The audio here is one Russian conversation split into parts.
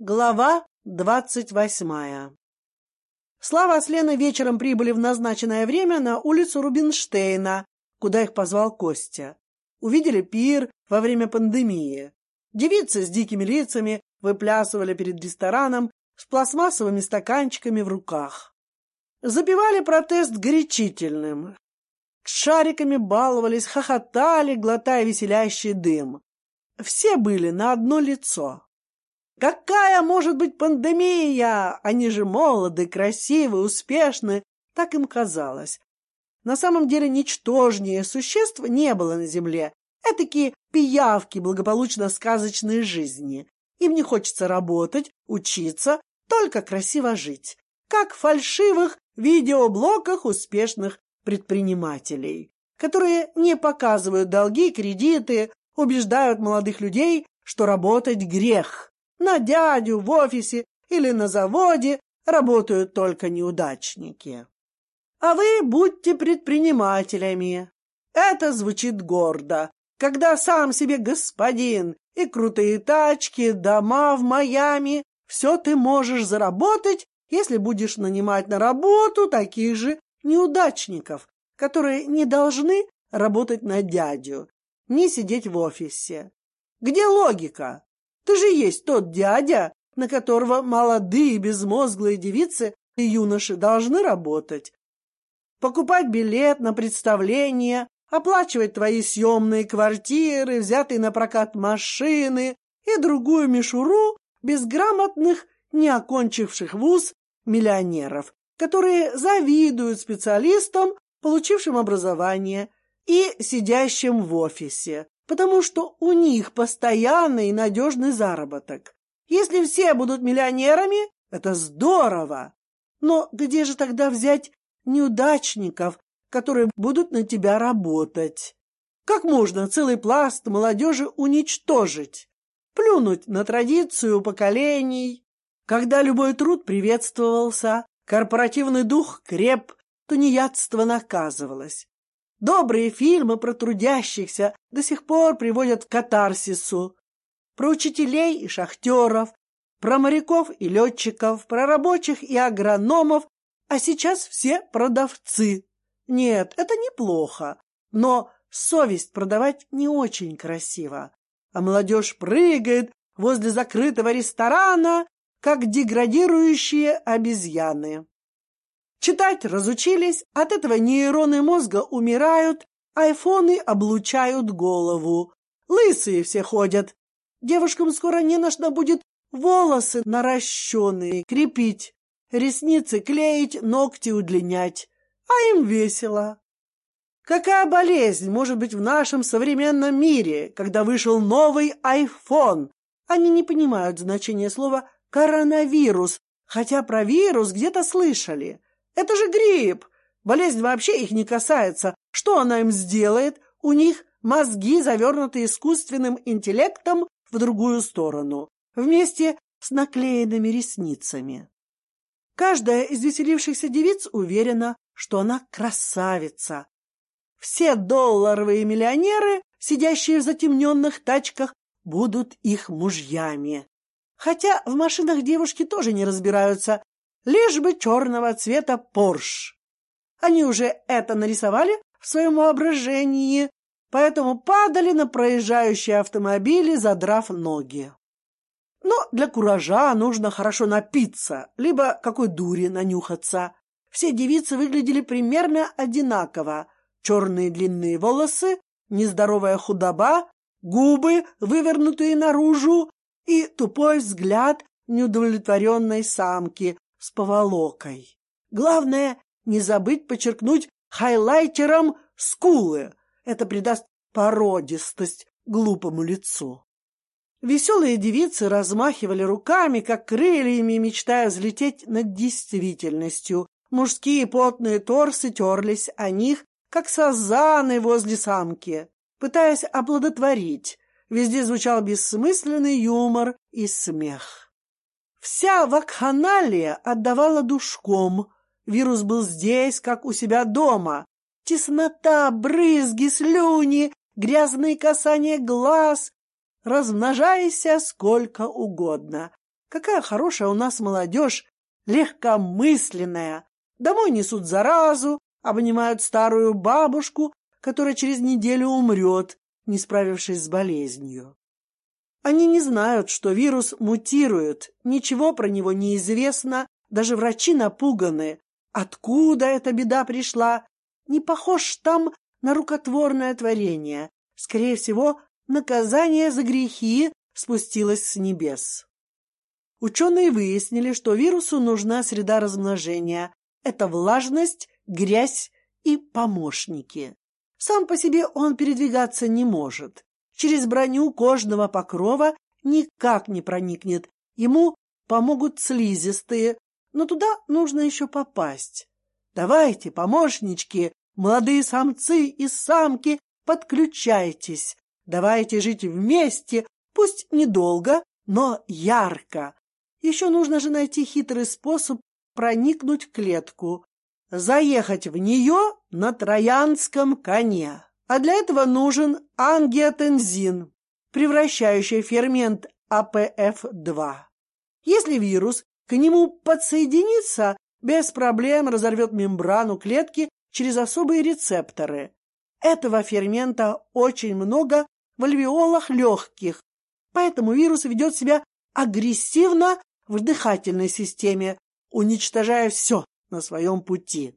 Глава двадцать восьмая Слава с Леной вечером прибыли в назначенное время на улицу Рубинштейна, куда их позвал Костя. Увидели пир во время пандемии. Девицы с дикими лицами выплясывали перед рестораном с пластмассовыми стаканчиками в руках. Запивали протест горячительным. Шариками баловались, хохотали, глотая веселящий дым. Все были на одно лицо. Какая может быть пандемия? Они же молоды, красивы, успешны. Так им казалось. На самом деле ничтожнее существ не было на земле. Этакие пиявки благополучно сказочной жизни. Им не хочется работать, учиться, только красиво жить. Как в фальшивых видеоблоках успешных предпринимателей, которые не показывают долги, кредиты, убеждают молодых людей, что работать грех. На дядю в офисе или на заводе работают только неудачники. А вы будьте предпринимателями. Это звучит гордо, когда сам себе господин и крутые тачки, дома в Майами. Все ты можешь заработать, если будешь нанимать на работу таких же неудачников, которые не должны работать на дядю, не сидеть в офисе. Где логика? Ты же есть тот дядя, на которого молодые безмозглые девицы и юноши должны работать. Покупать билет на представление, оплачивать твои съемные квартиры, взятые на прокат машины и другую мишуру безграмотных, не окончивших вуз миллионеров, которые завидуют специалистам, получившим образование и сидящим в офисе, потому что у них постоянный и надежный заработок. Если все будут миллионерами, это здорово. Но где же тогда взять неудачников, которые будут на тебя работать? Как можно целый пласт молодежи уничтожить? Плюнуть на традицию поколений? Когда любой труд приветствовался, корпоративный дух креп, тунеядство наказывалось. Добрые фильмы про трудящихся до сих пор приводят к катарсису. Про учителей и шахтеров, про моряков и летчиков, про рабочих и агрономов, а сейчас все продавцы. Нет, это неплохо, но совесть продавать не очень красиво. А молодежь прыгает возле закрытого ресторана, как деградирующие обезьяны. Читать разучились, от этого нейроны мозга умирают, айфоны облучают голову. Лысые все ходят. Девушкам скоро не нужно будет волосы наращенные крепить, ресницы клеить, ногти удлинять. А им весело. Какая болезнь может быть в нашем современном мире, когда вышел новый айфон? Они не понимают значения слова «коронавирус», хотя про вирус где-то слышали. Это же грипп. Болезнь вообще их не касается. Что она им сделает? У них мозги завернуты искусственным интеллектом в другую сторону, вместе с наклеенными ресницами. Каждая из веселившихся девиц уверена, что она красавица. Все долларовые миллионеры, сидящие в затемненных тачках, будут их мужьями. Хотя в машинах девушки тоже не разбираются, лишь бы черного цвета Порш. Они уже это нарисовали в своем воображении, поэтому падали на проезжающие автомобили, задрав ноги. Но для куража нужно хорошо напиться, либо какой дури нанюхаться. Все девицы выглядели примерно одинаково. Черные длинные волосы, нездоровая худоба, губы, вывернутые наружу, и тупой взгляд неудовлетворенной самки, с поволокой. Главное, не забыть подчеркнуть хайлайтером скулы. Это придаст породистость глупому лицу. Веселые девицы размахивали руками, как крыльями, мечтая взлететь над действительностью. Мужские потные торсы терлись о них, как сазаны возле самки, пытаясь оплодотворить. Везде звучал бессмысленный юмор и смех. Вся вакханалия отдавала душком. Вирус был здесь, как у себя дома. Теснота, брызги, слюни, грязные касания глаз. Размножайся сколько угодно. Какая хорошая у нас молодежь, легкомысленная. Домой несут заразу, обнимают старую бабушку, которая через неделю умрет, не справившись с болезнью. Они не знают, что вирус мутирует, ничего про него не известно, даже врачи напуганы. Откуда эта беда пришла? Не похож там на рукотворное творение. Скорее всего, наказание за грехи спустилось с небес. Ученые выяснили, что вирусу нужна среда размножения. Это влажность, грязь и помощники. Сам по себе он передвигаться не может. Через броню кожного покрова никак не проникнет. Ему помогут слизистые, но туда нужно еще попасть. Давайте, помощнички, молодые самцы и самки, подключайтесь. Давайте жить вместе, пусть недолго, но ярко. Еще нужно же найти хитрый способ проникнуть в клетку, заехать в нее на троянском коне. А для этого нужен ангиотензин, превращающий фермент АПФ-2. Если вирус к нему подсоединится, без проблем разорвет мембрану клетки через особые рецепторы. Этого фермента очень много в альвеолах легких, поэтому вирус ведет себя агрессивно в дыхательной системе, уничтожая все на своем пути.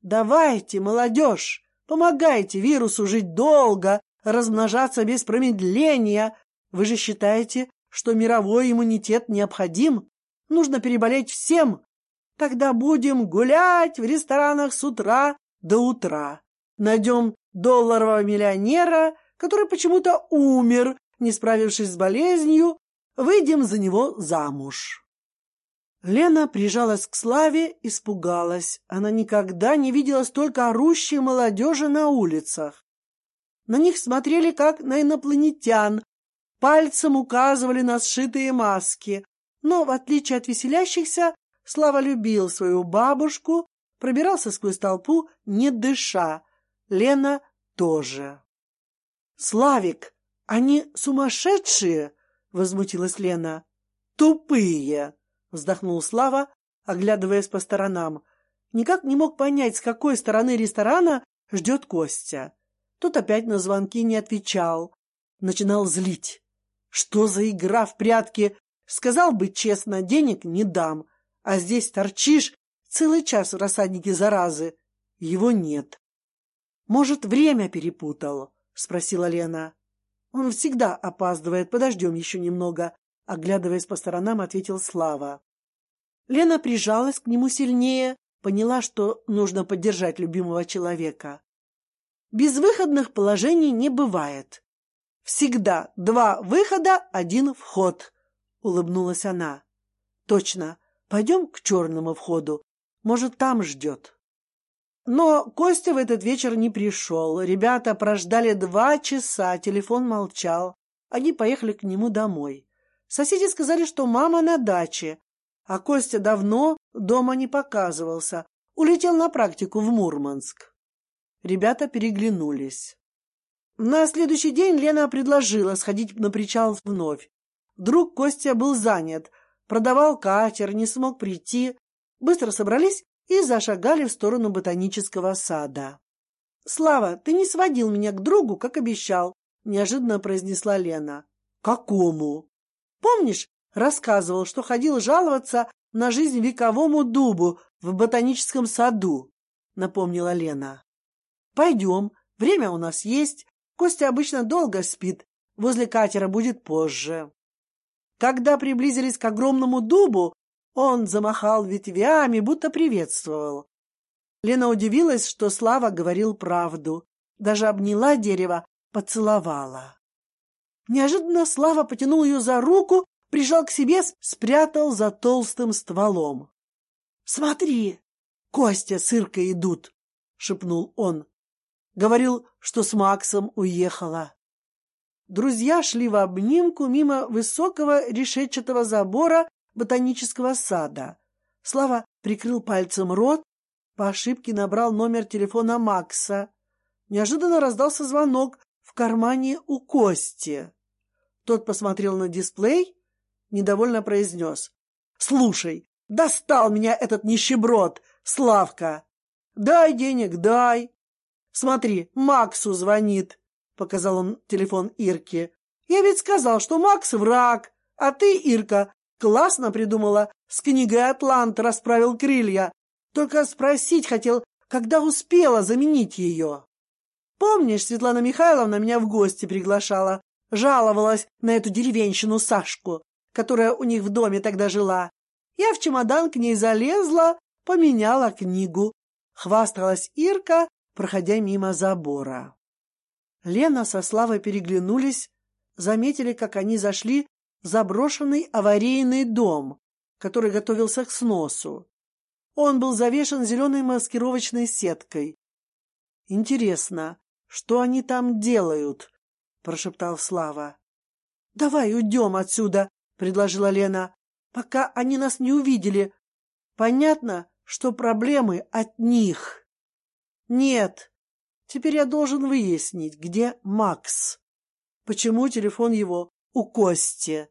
Давайте, молодежь, помогайте вирусу жить долго, размножаться без промедления. Вы же считаете, что мировой иммунитет необходим? Нужно переболеть всем. Тогда будем гулять в ресторанах с утра до утра. Найдем долларового миллионера, который почему-то умер, не справившись с болезнью, выйдем за него замуж. Лена прижалась к Славе, испугалась. Она никогда не видела столько орущей молодежи на улицах. На них смотрели, как на инопланетян, пальцем указывали на сшитые маски. Но, в отличие от веселящихся, Слава любил свою бабушку, пробирался сквозь толпу, не дыша. Лена тоже. «Славик, они сумасшедшие!» — возмутилась Лена. «Тупые!» — вздохнул Слава, оглядываясь по сторонам. Никак не мог понять, с какой стороны ресторана ждет Костя. Тот опять на звонки не отвечал. Начинал злить. Что за игра в прятки? Сказал бы честно, денег не дам. А здесь торчишь целый час в рассаднике заразы. Его нет. Может, время перепутал? Спросила Лена. Он всегда опаздывает. Подождем еще немного. Оглядываясь по сторонам, ответил Слава. Лена прижалась к нему сильнее, поняла, что нужно поддержать любимого человека. Безвыходных положений не бывает. Всегда два выхода, один вход, улыбнулась она. Точно. Пойдем к черному входу. Может, там ждет. Но Костя в этот вечер не пришел. Ребята прождали два часа, телефон молчал. Они поехали к нему домой. Соседи сказали, что мама на даче, а Костя давно дома не показывался, улетел на практику в Мурманск. Ребята переглянулись. На следующий день Лена предложила сходить на причал вновь. Вдруг Костя был занят, продавал катер, не смог прийти. Быстро собрались и зашагали в сторону ботанического сада. «Слава, ты не сводил меня к другу, как обещал», — неожиданно произнесла Лена. «Какому?» «Помнишь, рассказывал, что ходил жаловаться на жизнь вековому дубу в ботаническом саду?» — напомнила Лена. «Пойдем, время у нас есть, Костя обычно долго спит, возле катера будет позже. Когда приблизились к огромному дубу, он замахал ветвями, будто приветствовал. Лена удивилась, что Слава говорил правду. Даже обняла дерево, поцеловала. Неожиданно Слава потянул ее за руку, прижал к себе, спрятал за толстым стволом. — Смотри, Костя с Иркой идут, — шепнул он. Говорил, что с Максом уехала. Друзья шли в обнимку мимо высокого решетчатого забора ботанического сада. Слава прикрыл пальцем рот, по ошибке набрал номер телефона Макса. Неожиданно раздался звонок в кармане у Кости. Тот посмотрел на дисплей, недовольно произнес. «Слушай, достал меня этот нищеброд, Славка! Дай денег, дай! Смотри, Максу звонит!» — показал он телефон Ирке. «Я ведь сказал, что Макс враг, а ты, Ирка, классно придумала, с книгой «Атлант» расправил крылья. Только спросить хотел, когда успела заменить ее. Помнишь, Светлана Михайловна меня в гости приглашала, жаловалась на эту деревенщину Сашку, которая у них в доме тогда жила. Я в чемодан к ней залезла, поменяла книгу. Хвасталась Ирка, проходя мимо забора. Лена со Славой переглянулись, заметили, как они зашли в заброшенный аварийный дом, который готовился к сносу. Он был завешен зеленой маскировочной сеткой. Интересно, что они там делают? прошептал Слава. Давай уйдем отсюда, предложила Лена, пока они нас не увидели. Понятно, что проблемы от них. Нет. Теперь я должен выяснить, где Макс. Почему телефон его у Кости?